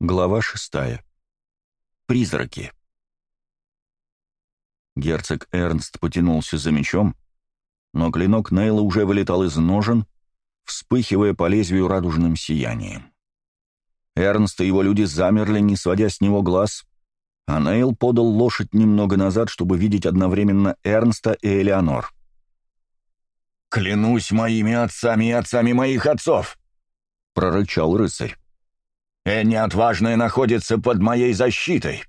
Глава шестая. Призраки. Герцог Эрнст потянулся за мечом, но клинок Нейла уже вылетал из ножен, вспыхивая по лезвию радужным сиянием. Эрнст и его люди замерли, не сводя с него глаз, а Нейл подал лошадь немного назад, чтобы видеть одновременно Эрнста и Элеонор. «Клянусь моими отцами и отцами моих отцов!» — прорычал рыцарь. Энни Отважная находится под моей защитой.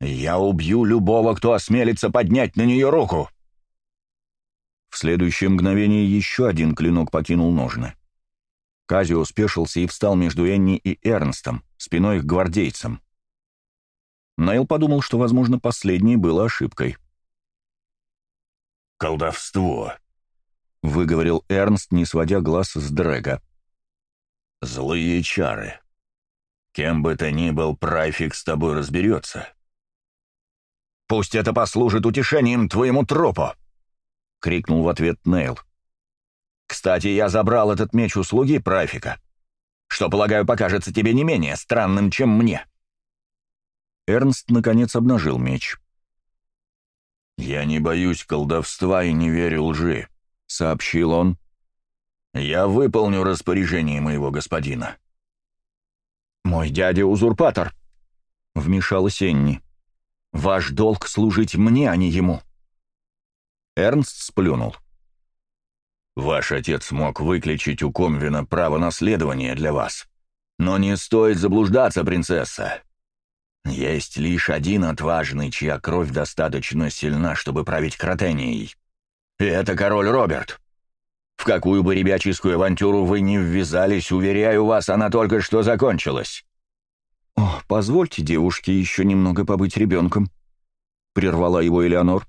Я убью любого, кто осмелится поднять на нее руку». В следующее мгновение еще один клинок покинул ножны. Казио спешился и встал между Энни и Эрнстом, спиной к гвардейцам. Найл подумал, что, возможно, последнее было ошибкой. «Колдовство», — выговорил Эрнст, не сводя глаз с Дрэга. «Злые чары». Кем бы то ни был, прайфик с тобой разберется. «Пусть это послужит утешением твоему тропу!» — крикнул в ответ Нейл. «Кстати, я забрал этот меч у слуги прайфика, что, полагаю, покажется тебе не менее странным, чем мне». Эрнст, наконец, обнажил меч. «Я не боюсь колдовства и не верю лжи», — сообщил он. «Я выполню распоряжение моего господина». «Мой дядя узурпатор», — вмешалась Энни. «Ваш долг служить мне, а не ему». Эрнст сплюнул. «Ваш отец мог выключить у Комвина право наследования для вас. Но не стоит заблуждаться, принцесса. Есть лишь один отважный, чья кровь достаточно сильна, чтобы править Кротенией. И это король Роберт». В какую бы ребяческую авантюру вы ни ввязались, уверяю вас, она только что закончилась». «О, позвольте девушке еще немного побыть ребенком», — прервала его Элеонор.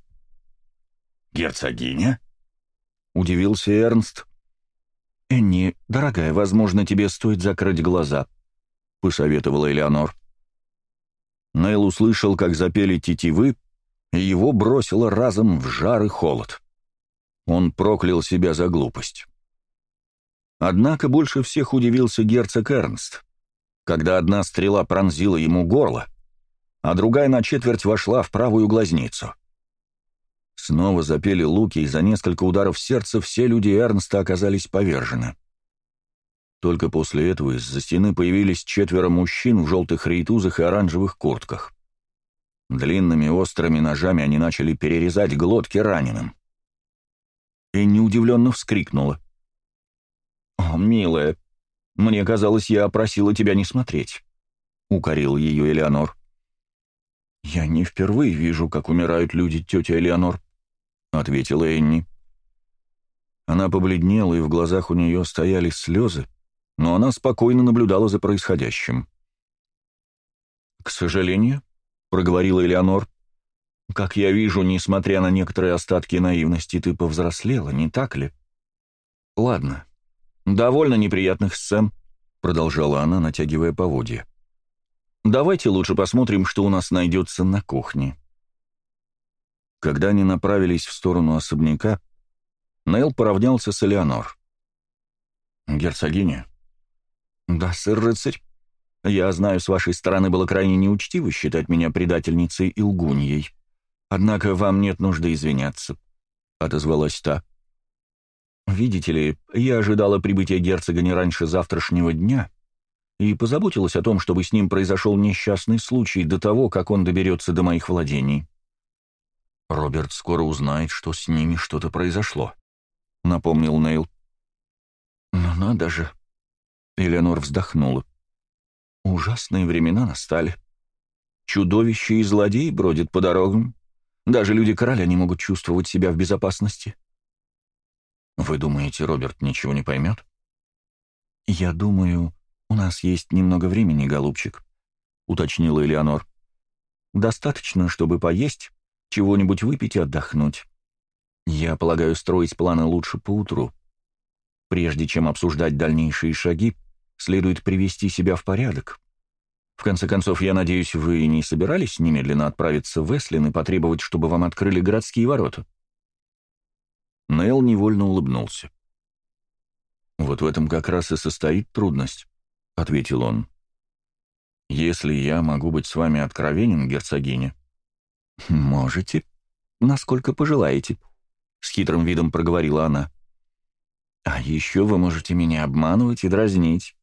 «Герцогиня?» — удивился Эрнст. «Энни, дорогая, возможно, тебе стоит закрыть глаза», — посоветовала Элеонор. Нейл услышал, как запели тетивы, и его бросило разом в жар и холод. Он проклял себя за глупость. Однако больше всех удивился герцог Эрнст, когда одна стрела пронзила ему горло, а другая на четверть вошла в правую глазницу. Снова запели луки, и за несколько ударов сердца все люди Эрнста оказались повержены. Только после этого из-за стены появились четверо мужчин в желтых рейтузах и оранжевых куртках. Длинными острыми ножами они начали перерезать глотки раненым. Энни удивленно вскрикнула. «О, милая, мне казалось, я просила тебя не смотреть», — укорил ее Элеонор. «Я не впервые вижу, как умирают люди, тетя Элеонор», — ответила Энни. Она побледнела, и в глазах у нее стояли слезы, но она спокойно наблюдала за происходящим. «К сожалению», — проговорила Элеонор, «Как я вижу, несмотря на некоторые остатки наивности, ты повзрослела, не так ли?» «Ладно. Довольно неприятных сцен», — продолжала она, натягивая поводья. «Давайте лучше посмотрим, что у нас найдется на кухне». Когда они направились в сторону особняка, Нейл поравнялся с Элеонор. «Герцогиня?» «Да, сэр-рыцарь. Я знаю, с вашей стороны было крайне неучтиво считать меня предательницей и лгуньей. «Однако вам нет нужды извиняться», — отозвалась та. «Видите ли, я ожидала прибытия герцога не раньше завтрашнего дня и позаботилась о том, чтобы с ним произошел несчастный случай до того, как он доберется до моих владений». «Роберт скоро узнает, что с ними что-то произошло», — напомнил Нейл. «Но надо же!» — Элеонор вздохнула. «Ужасные времена настали. Чудовища и злодеи бродят по дорогам. Даже люди короля не могут чувствовать себя в безопасности. Вы думаете, Роберт ничего не поймет? Я думаю, у нас есть немного времени, голубчик, уточнила Элеонор. Достаточно, чтобы поесть, чего-нибудь выпить и отдохнуть. Я полагаю, строить планы лучше поутру. Прежде чем обсуждать дальнейшие шаги, следует привести себя в порядок. В конце концов, я надеюсь, вы не собирались немедленно отправиться в Эслин и потребовать, чтобы вам открыли городские ворота?» Нейл невольно улыбнулся. «Вот в этом как раз и состоит трудность», — ответил он. «Если я могу быть с вами откровенен, герцогиня?» «Можете, насколько пожелаете», — с хитрым видом проговорила она. «А еще вы можете меня обманывать и дразнить.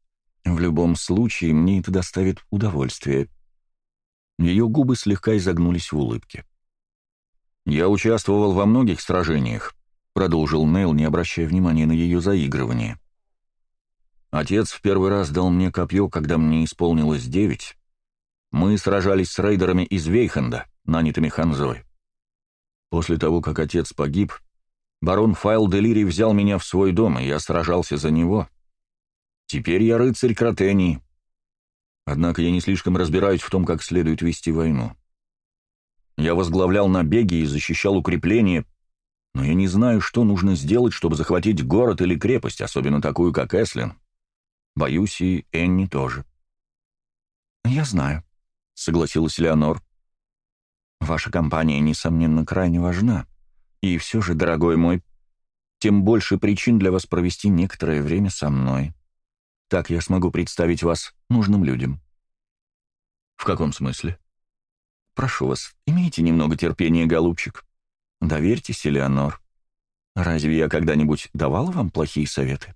В любом случае, мне это доставит удовольствие. Ее губы слегка изогнулись в улыбке. «Я участвовал во многих сражениях», — продолжил Нейл, не обращая внимания на ее заигрывание. «Отец в первый раз дал мне копье, когда мне исполнилось девять. Мы сражались с рейдерами из Вейхенда, нанятыми Ханзой. После того, как отец погиб, барон Файл Делири взял меня в свой дом, и я сражался за него. Теперь я рыцарь Кротении. Однако я не слишком разбираюсь в том, как следует вести войну. Я возглавлял набеги и защищал укрепления, но я не знаю, что нужно сделать, чтобы захватить город или крепость, особенно такую, как Эслин. Боюсь, и Энни тоже. «Я знаю», — согласилась Леонор. «Ваша компания, несомненно, крайне важна. И все же, дорогой мой, тем больше причин для вас провести некоторое время со мной». Так я смогу представить вас нужным людям». «В каком смысле?» «Прошу вас, имейте немного терпения, голубчик. Доверьтесь, Элеонор. Разве я когда-нибудь давал вам плохие советы?»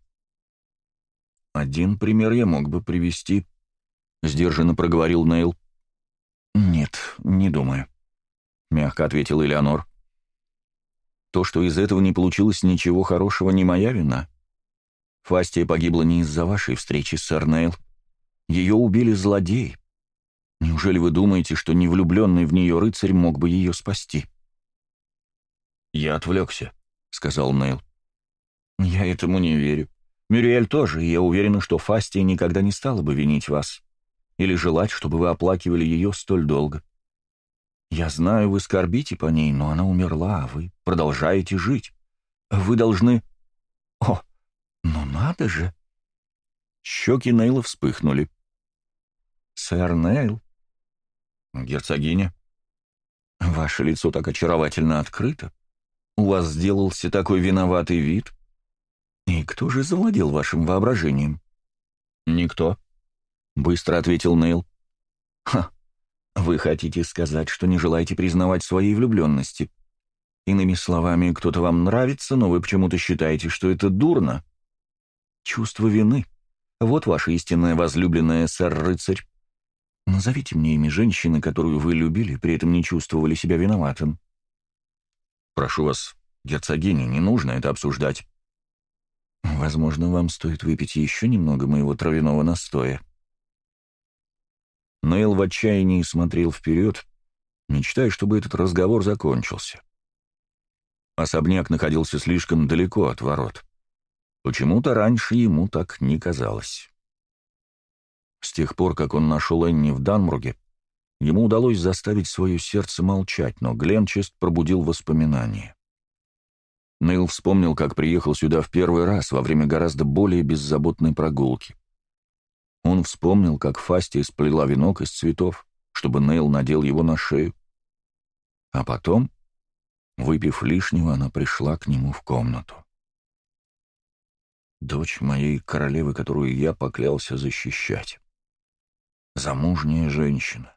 «Один пример я мог бы привести», — сдержанно проговорил Нейл. «Нет, не думаю», — мягко ответил Элеонор. «То, что из этого не получилось ничего хорошего, не моя вина. Фастия погибла не из-за вашей встречи, сэр Нейл. Ее убили злодеи. Неужели вы думаете, что невлюбленный в нее рыцарь мог бы ее спасти?» «Я отвлекся», — сказал Нейл. «Я этому не верю. Мюриэль тоже, и я уверена, что Фастия никогда не стала бы винить вас или желать, чтобы вы оплакивали ее столь долго. Я знаю, вы скорбите по ней, но она умерла, а вы продолжаете жить. Вы должны... О, надо же!» Щеки Нейла вспыхнули. «Сэр Нейл?» «Герцогиня?» «Ваше лицо так очаровательно открыто. У вас сделался такой виноватый вид. И кто же завладел вашим воображением?» «Никто», — быстро ответил Нейл. «Ха, вы хотите сказать, что не желаете признавать своей влюбленности? Иными словами, кто-то вам нравится, но вы почему-то считаете, что это дурно?» Чувство вины. Вот ваша истинная возлюбленная, сэр-рыцарь. Назовите мне имя женщины, которую вы любили, при этом не чувствовали себя виноватым. Прошу вас, герцогиня, не нужно это обсуждать. Возможно, вам стоит выпить еще немного моего травяного настоя. Нейл в отчаянии смотрел вперед, мечтая, чтобы этот разговор закончился. Особняк находился слишком далеко от ворот. Почему-то раньше ему так не казалось. С тех пор, как он нашел Энни в Данмруге, ему удалось заставить свое сердце молчать, но Гленчест пробудил воспоминания. Нейл вспомнил, как приехал сюда в первый раз во время гораздо более беззаботной прогулки. Он вспомнил, как Фастия сплела венок из цветов, чтобы Нейл надел его на шею. А потом, выпив лишнего, она пришла к нему в комнату дочь моей королевы, которую я поклялся защищать. Замужняя женщина.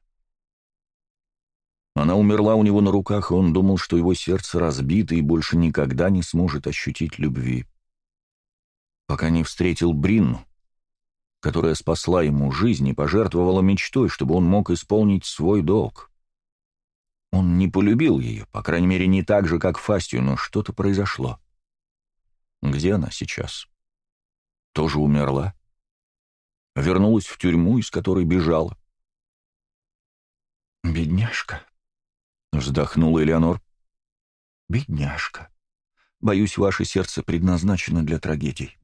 Она умерла у него на руках, и он думал, что его сердце разбито и больше никогда не сможет ощутить любви. Пока не встретил Бринну, которая спасла ему жизнь и пожертвовала мечтой, чтобы он мог исполнить свой долг. Он не полюбил ее, по крайней мере, не так же, как Фастию, но что-то произошло. Где она сейчас? — тоже умерла. Вернулась в тюрьму, из которой бежала. «Бедняжка», — вздохнула Элеонор. «Бедняжка. Боюсь, ваше сердце предназначено для трагедий».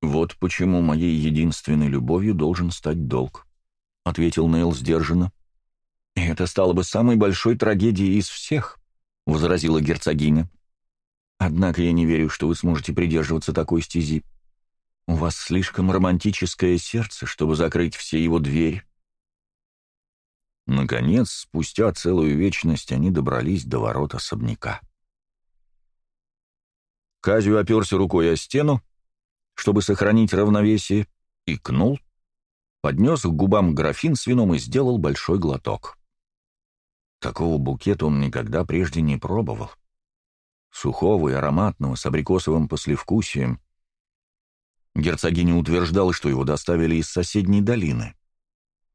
«Вот почему моей единственной любовью должен стать долг», — ответил Нейл сдержанно. «И это стало бы самой большой трагедией из всех», — возразила герцогиня. Однако я не верю, что вы сможете придерживаться такой стези. У вас слишком романтическое сердце, чтобы закрыть все его двери. Наконец, спустя целую вечность, они добрались до ворот особняка. Казю оперся рукой о стену, чтобы сохранить равновесие, и кнул. поднес к губам графин с вином и сделал большой глоток. Такого букета он никогда прежде не пробовал сухого и ароматного, с абрикосовым послевкусием. Герцогиня утверждала, что его доставили из соседней долины.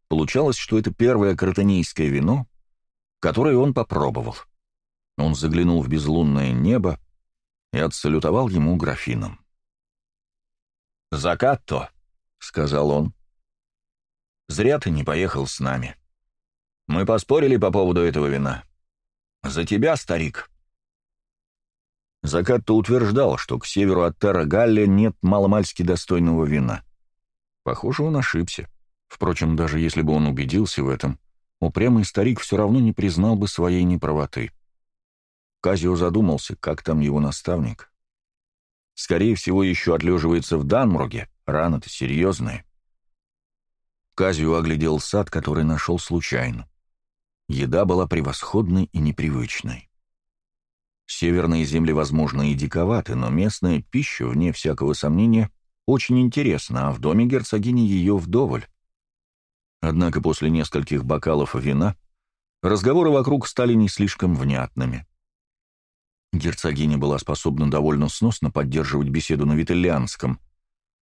Получалось, что это первое кротонийское вино, которое он попробовал. Он заглянул в безлунное небо и отсалютовал ему графином. «Закатто», — сказал он. «Зря ты не поехал с нами. Мы поспорили по поводу этого вина. За тебя, старик». Закатто утверждал, что к северу от Тара-Галле нет маломальски достойного вина. Похоже, он ошибся. Впрочем, даже если бы он убедился в этом, упрямый старик все равно не признал бы своей неправоты. Казио задумался, как там его наставник. Скорее всего, еще отлеживается в Данмруге, раны-то серьезные. Казио оглядел сад, который нашел случайно. Еда была превосходной и непривычной. Северные земли, возможно, и диковаты, но местная пища, вне всякого сомнения, очень интересна, а в доме герцогини ее вдоволь. Однако после нескольких бокалов вина разговоры вокруг стали не слишком внятными. Герцогиня была способна довольно сносно поддерживать беседу на витальянском,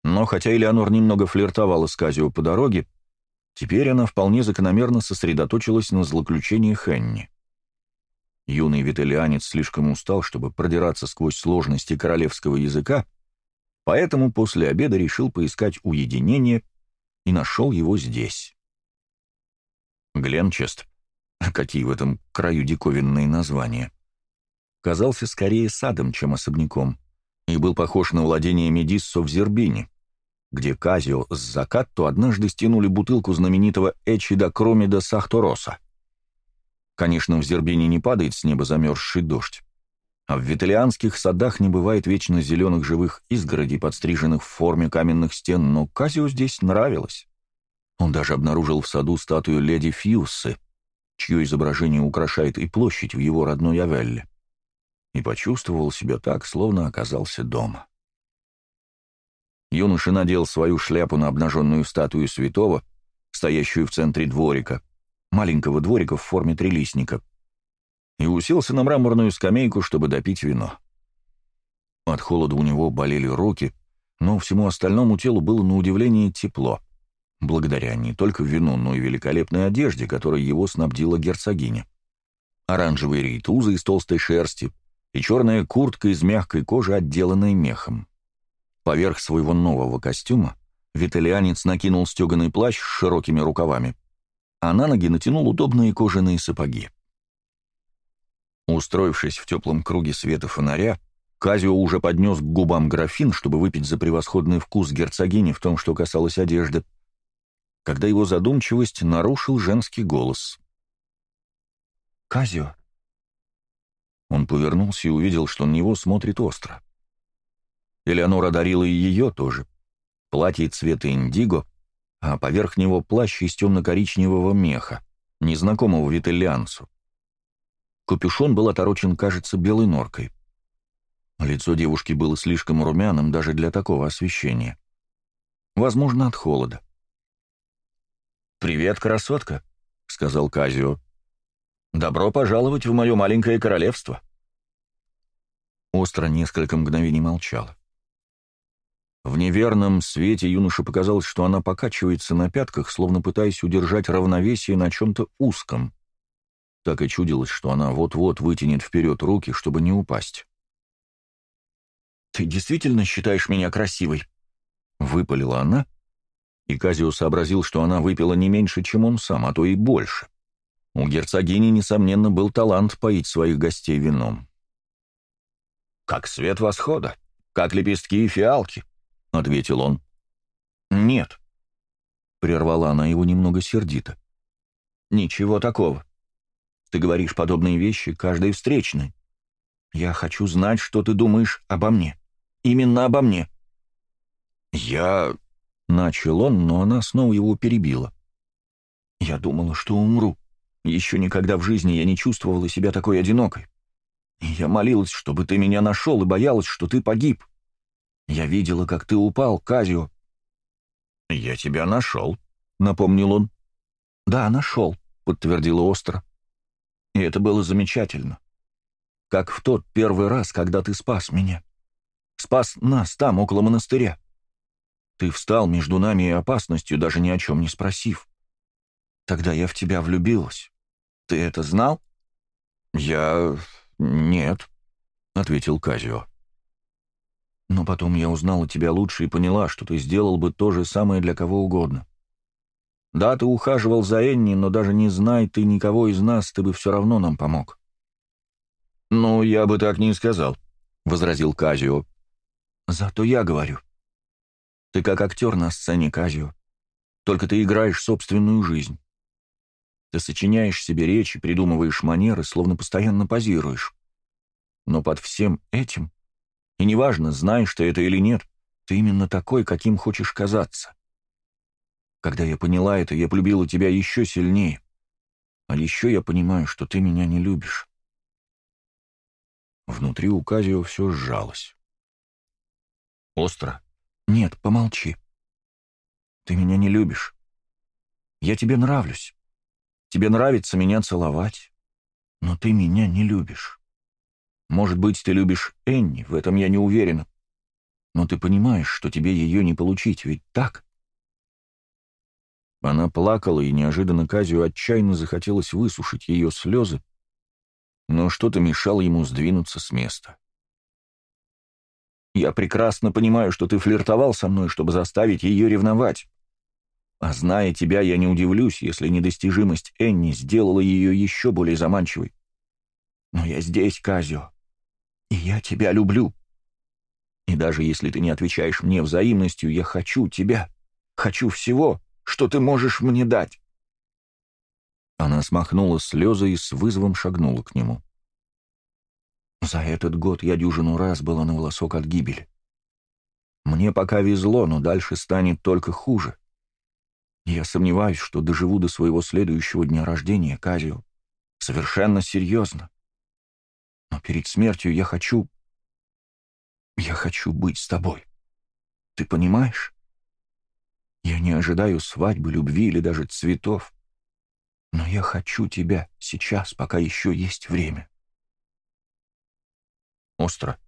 но хотя Элеонор немного флиртовала с Казио по дороге, теперь она вполне закономерно сосредоточилась на злоключении Хенни. Юный виталианец слишком устал, чтобы продираться сквозь сложности королевского языка, поэтому после обеда решил поискать уединение и нашел его здесь. Гленчест, какие в этом краю диковинные названия, казался скорее садом, чем особняком, и был похож на владение Медиссо в Зербине, где Казио с Закатто однажды стянули бутылку знаменитого Эчида Кромида Сахтороса. Конечно, в Зербине не падает с неба замерзший дождь. А в виталианских садах не бывает вечно зеленых живых изгородей, подстриженных в форме каменных стен, но Казио здесь нравилось. Он даже обнаружил в саду статую леди Фьюссы, чье изображение украшает и площадь в его родной Авелле, и почувствовал себя так, словно оказался дома. Юноша надел свою шляпу на обнаженную статую святого, стоящую в центре дворика, маленького дворика в форме трилистника, и уселся на мраморную скамейку, чтобы допить вино. От холода у него болели руки, но всему остальному телу было на удивление тепло, благодаря не только вину, но и великолепной одежде, которой его снабдила герцогиня. Оранжевые рейтузы из толстой шерсти и черная куртка из мягкой кожи, отделанная мехом. Поверх своего нового костюма Виталианец накинул стеганый плащ с широкими рукавами, а на ноги натянул удобные кожаные сапоги. Устроившись в теплом круге света фонаря, Казио уже поднес к губам графин, чтобы выпить за превосходный вкус герцогини в том, что касалось одежды, когда его задумчивость нарушил женский голос. «Казио!» Он повернулся и увидел, что на него смотрит остро. Элеонора дарила и ее тоже. Платье цвета индиго, а поверх него плащ из темно-коричневого меха, незнакомого виталианцу. Капюшон был оторочен, кажется, белой норкой. Лицо девушки было слишком румяным даже для такого освещения. Возможно, от холода. «Привет, красотка», — сказал Казио. «Добро пожаловать в мое маленькое королевство». Остро несколько мгновений молчала. В неверном свете юноше показалось, что она покачивается на пятках, словно пытаясь удержать равновесие на чем-то узком. Так и чудилось, что она вот-вот вытянет вперед руки, чтобы не упасть. «Ты действительно считаешь меня красивой?» — выпалила она, и Казио сообразил, что она выпила не меньше, чем он сам, а то и больше. У герцогини, несомненно, был талант поить своих гостей вином. «Как свет восхода, как лепестки и фиалки», — ответил он. «Нет», — прервала она его немного сердито. «Ничего такого. Ты говоришь подобные вещи каждой встречной. Я хочу знать, что ты думаешь обо мне. Именно обо мне». «Я...» — начал он, но она снова его перебила. «Я думала, что умру. Еще никогда в жизни я не чувствовала себя такой одинокой. Я молилась, чтобы ты меня нашел, и боялась, что ты погиб». «Я видела, как ты упал, Казио». «Я тебя нашел», — напомнил он. «Да, нашел», — подтвердила Остро. «И это было замечательно. Как в тот первый раз, когда ты спас меня. Спас нас там, около монастыря. Ты встал между нами и опасностью, даже ни о чем не спросив. Тогда я в тебя влюбилась. Ты это знал?» «Я... нет», — ответил Казио. Но потом я узнала тебя лучше и поняла, что ты сделал бы то же самое для кого угодно. Да, ты ухаживал за Энни, но даже не знай ты никого из нас, ты бы все равно нам помог». «Ну, я бы так не сказал», — возразил Казио. «Зато я говорю. Ты как актер на сцене, Казио. Только ты играешь собственную жизнь. Ты сочиняешь себе речи, придумываешь манеры, словно постоянно позируешь. Но под всем этим и неважно, знаешь ты это или нет, ты именно такой, каким хочешь казаться. Когда я поняла это, я полюбила тебя еще сильнее. А еще я понимаю, что ты меня не любишь. Внутри у Казио все сжалось. Остро. Нет, помолчи. Ты меня не любишь. Я тебе нравлюсь. Тебе нравится меня целовать. Но ты меня не любишь. Может быть, ты любишь Энни, в этом я не уверен. Но ты понимаешь, что тебе ее не получить, ведь так?» Она плакала, и неожиданно Казию отчаянно захотелось высушить ее слезы, но что-то мешало ему сдвинуться с места. «Я прекрасно понимаю, что ты флиртовал со мной, чтобы заставить ее ревновать. А зная тебя, я не удивлюсь, если недостижимость Энни сделала ее еще более заманчивой. Но я здесь, Казио. И я тебя люблю. И даже если ты не отвечаешь мне взаимностью, я хочу тебя, хочу всего, что ты можешь мне дать. Она смахнула слезы и с вызовом шагнула к нему. За этот год я дюжину раз была на волосок от гибели. Мне пока везло, но дальше станет только хуже. Я сомневаюсь, что доживу до своего следующего дня рождения, Казио. Совершенно серьезно. Но перед смертью я хочу... Я хочу быть с тобой. Ты понимаешь? Я не ожидаю свадьбы, любви или даже цветов. Но я хочу тебя сейчас, пока еще есть время. Остро.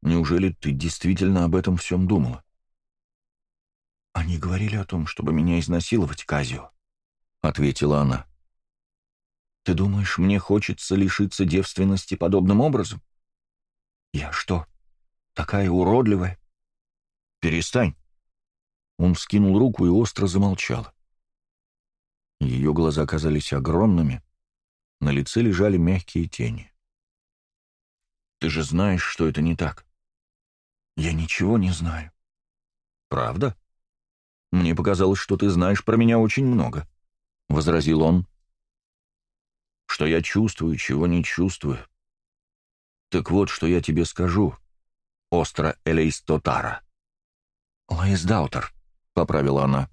Неужели ты действительно об этом всем думала? Они говорили о том, чтобы меня изнасиловать, Казио, — ответила она. Ты думаешь, мне хочется лишиться девственности подобным образом? Я что, такая уродливая? Перестань. Он вскинул руку и остро замолчал. Ее глаза оказались огромными, на лице лежали мягкие тени. Ты же знаешь, что это не так. Я ничего не знаю. Правда? Мне показалось, что ты знаешь про меня очень много, — возразил он, что я чувствую, чего не чувствую. Так вот, что я тебе скажу, остро Элейс Тотара. «Лаис Даутер», — поправила она.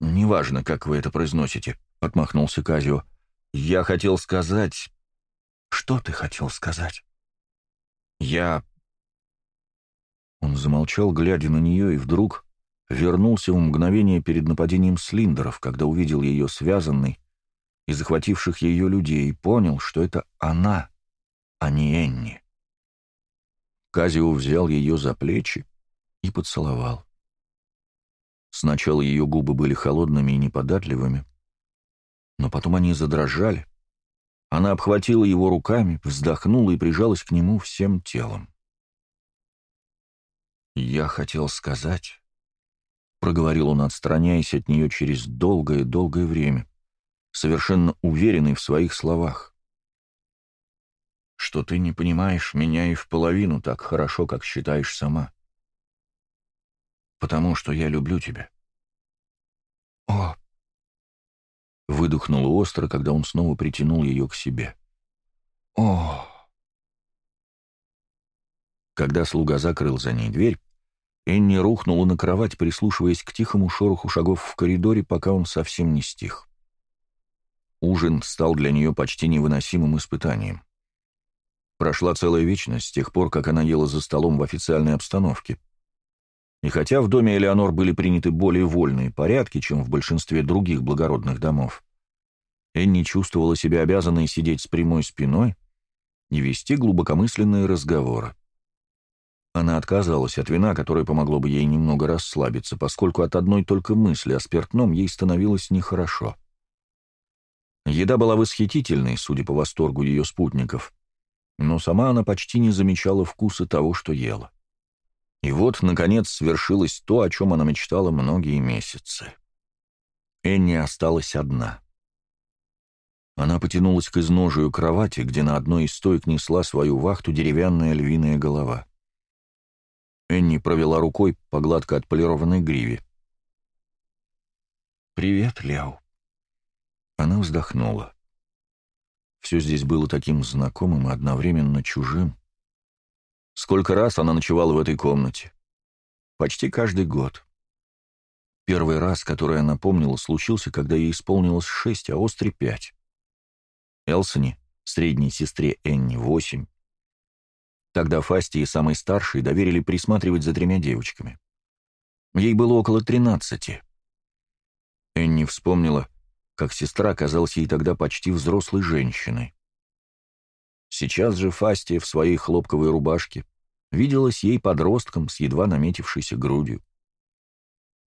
«Неважно, как вы это произносите», — отмахнулся Казио. «Я хотел сказать...» «Что ты хотел сказать?» «Я...» Он замолчал, глядя на нее, и вдруг вернулся в мгновение перед нападением Слиндеров, когда увидел ее связанной, и захвативших ее людей, и понял, что это она, а не Энни. Казио взял ее за плечи и поцеловал. Сначала ее губы были холодными и неподатливыми, но потом они задрожали. Она обхватила его руками, вздохнула и прижалась к нему всем телом. «Я хотел сказать...» — проговорил он, отстраняясь от нее через долгое-долгое время совершенно уверенный в своих словах. «Что ты не понимаешь меня и в половину так хорошо, как считаешь сама. Потому что я люблю тебя». «О!» — выдохнула остро, когда он снова притянул ее к себе. «О!» Когда слуга закрыл за ней дверь, Энни рухнула на кровать, прислушиваясь к тихому шороху шагов в коридоре, пока он совсем не стих. Ужин стал для нее почти невыносимым испытанием. Прошла целая вечность с тех пор, как она ела за столом в официальной обстановке. И хотя в доме Элеонор были приняты более вольные порядки, чем в большинстве других благородных домов, Энни чувствовала себя обязанной сидеть с прямой спиной и вести глубокомысленные разговоры. Она отказалась от вина, которое помогло бы ей немного расслабиться, поскольку от одной только мысли о спиртном ей становилось нехорошо. Еда была восхитительной, судя по восторгу ее спутников, но сама она почти не замечала вкуса того, что ела. И вот, наконец, свершилось то, о чем она мечтала многие месяцы. Энни осталась одна. Она потянулась к изножию кровати, где на одной из стоек несла свою вахту деревянная львиная голова. Энни провела рукой по гладко отполированной гриве. «Привет, Лео», она вздохнула. Все здесь было таким знакомым и одновременно чужим. Сколько раз она ночевала в этой комнате? Почти каждый год. Первый раз, который она помнила, случился, когда ей исполнилось шесть, а Остре пять. Элсоне, средней сестре Энни, восемь. Тогда Фасти и самой старшей доверили присматривать за тремя девочками. Ей было около тринадцати. Энни вспомнила, как сестра казалась ей тогда почти взрослой женщиной. Сейчас же Фастия в своей хлопковой рубашке виделась ей подростком с едва наметившейся грудью.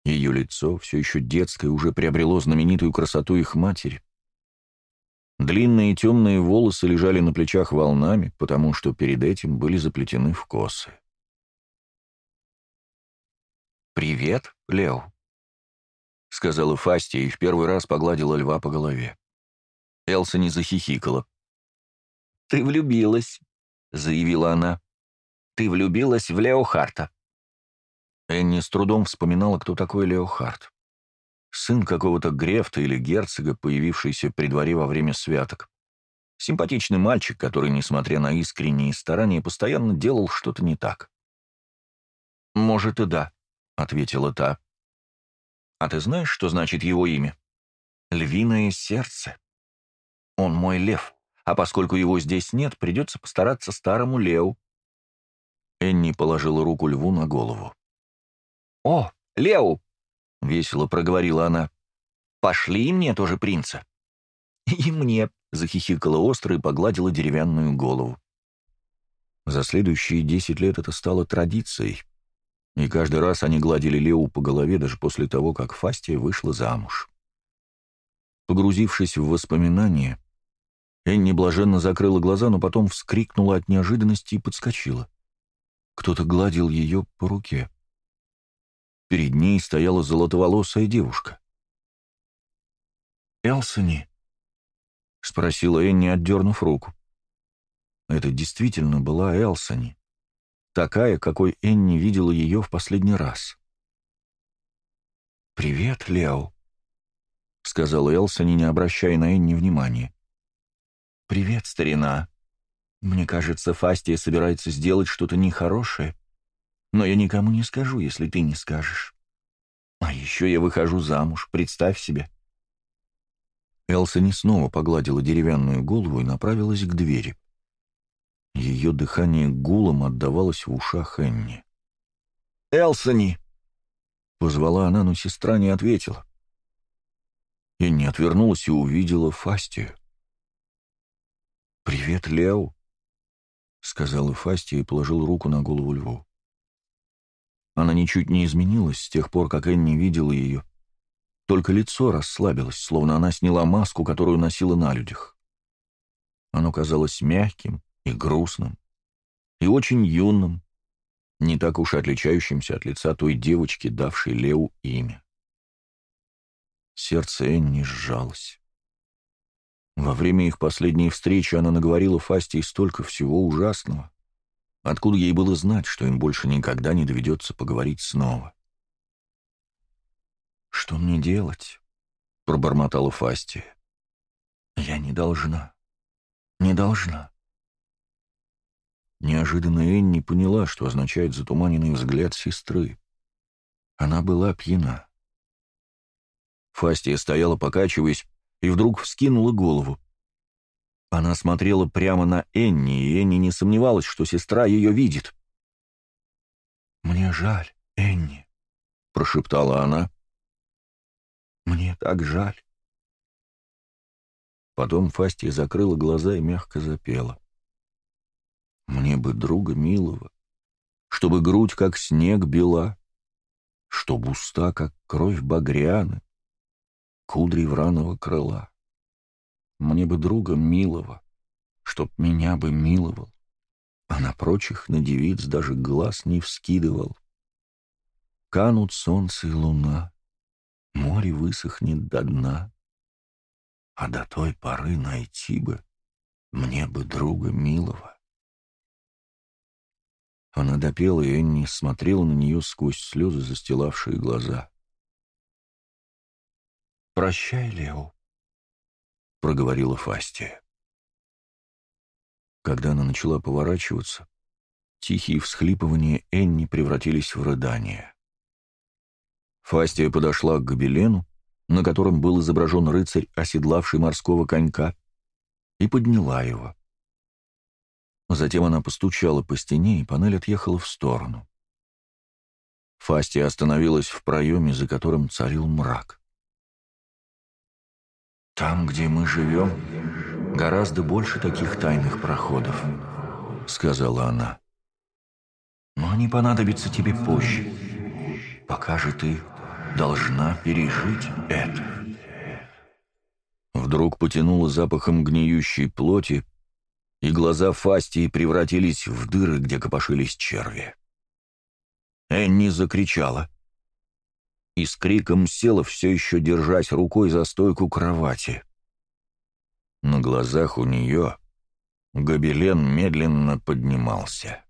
Ее лицо, все еще детское, уже приобрело знаменитую красоту их матери. Длинные темные волосы лежали на плечах волнами, потому что перед этим были заплетены в косы. «Привет, Лео», — сказала Фастия и в первый раз погладила льва по голове. Элса не захихикала. «Ты влюбилась», — заявила она. «Ты влюбилась в Леохарта. Энни с трудом вспоминала, кто такой Леохарт. Сын какого-то Грефта или герцога, появившийся при дворе во время святок. Симпатичный мальчик, который, несмотря на искренние старания, постоянно делал что-то не так. «Может, и да», — ответила та. А ты знаешь, что значит его имя? Львиное сердце. Он мой лев, а поскольку его здесь нет, придется постараться старому леву. Энни положила руку льву на голову. «О, Лео!» — весело проговорила она. «Пошли и мне тоже принца». «И мне», — захихикала остро и погладила деревянную голову. За следующие десять лет это стало традицией — и каждый раз они гладили Леу по голове даже после того, как Фастия вышла замуж. Погрузившись в воспоминания, Энни блаженно закрыла глаза, но потом вскрикнула от неожиданности и подскочила. Кто-то гладил ее по руке. Перед ней стояла золотоволосая девушка. «Элсони?» — спросила Энни, отдернув руку. Это действительно была Элсони такая, какой Энни видела ее в последний раз. «Привет, Лео», — сказал Элсони, не обращая на Энни внимания. «Привет, старина. Мне кажется, Фастия собирается сделать что-то нехорошее, но я никому не скажу, если ты не скажешь. А еще я выхожу замуж, представь себе». Элсони снова погладила деревянную голову и направилась к двери. Ее дыхание гулом отдавалось в ушах Энни. «Элсони!» — позвала она, но сестра не ответила. Энни отвернулась и увидела Фастию. «Привет, Лео!» — сказала Фастия и положил руку на голову льву. Она ничуть не изменилась с тех пор, как Энни видела ее. Только лицо расслабилось, словно она сняла маску, которую носила на людях. Оно казалось мягким, и грустным, и очень юным, не так уж отличающимся от лица той девочки, давшей Леу имя. Сердце Энни сжалось. Во время их последней встречи она наговорила Фастей столько всего ужасного, откуда ей было знать, что им больше никогда не доведется поговорить снова. «Что мне делать?» — пробормотала Фасти. «Я не должна. Не должна. Неожиданно Энни поняла, что означает затуманенный взгляд сестры. Она была пьяна. Фастия стояла, покачиваясь, и вдруг вскинула голову. Она смотрела прямо на Энни, и Энни не сомневалась, что сестра ее видит. «Мне жаль, Энни», — прошептала она. «Мне так жаль». Потом Фастия закрыла глаза и мягко запела. Мне бы друга милого, чтобы грудь, как снег, бела, чтобы уста, как кровь багряны, кудри враного крыла. Мне бы друга милого, чтоб меня бы миловал, а на прочих на девиц даже глаз не вскидывал. Канут солнце и луна, море высохнет до дна, а до той поры найти бы мне бы друга милого. Она допела, и Энни смотрела на нее сквозь слезы, застилавшие глаза. «Прощай, Лео», — проговорила Фастия. Когда она начала поворачиваться, тихие всхлипывания Энни превратились в рыдание. Фастия подошла к гобелену, на котором был изображен рыцарь, оседлавший морского конька, и подняла его. Затем она постучала по стене, и панель отъехала в сторону. Фастия остановилась в проеме, за которым царил мрак. «Там, где мы живем, гораздо больше таких тайных проходов», — сказала она. «Но они понадобятся тебе позже. Пока же ты должна пережить это». Вдруг потянуло запахом гниющей плоти, и глаза Фастии превратились в дыры, где копошились черви. Энни закричала. И с криком села, все еще держась рукой за стойку кровати. На глазах у нее гобелен медленно поднимался.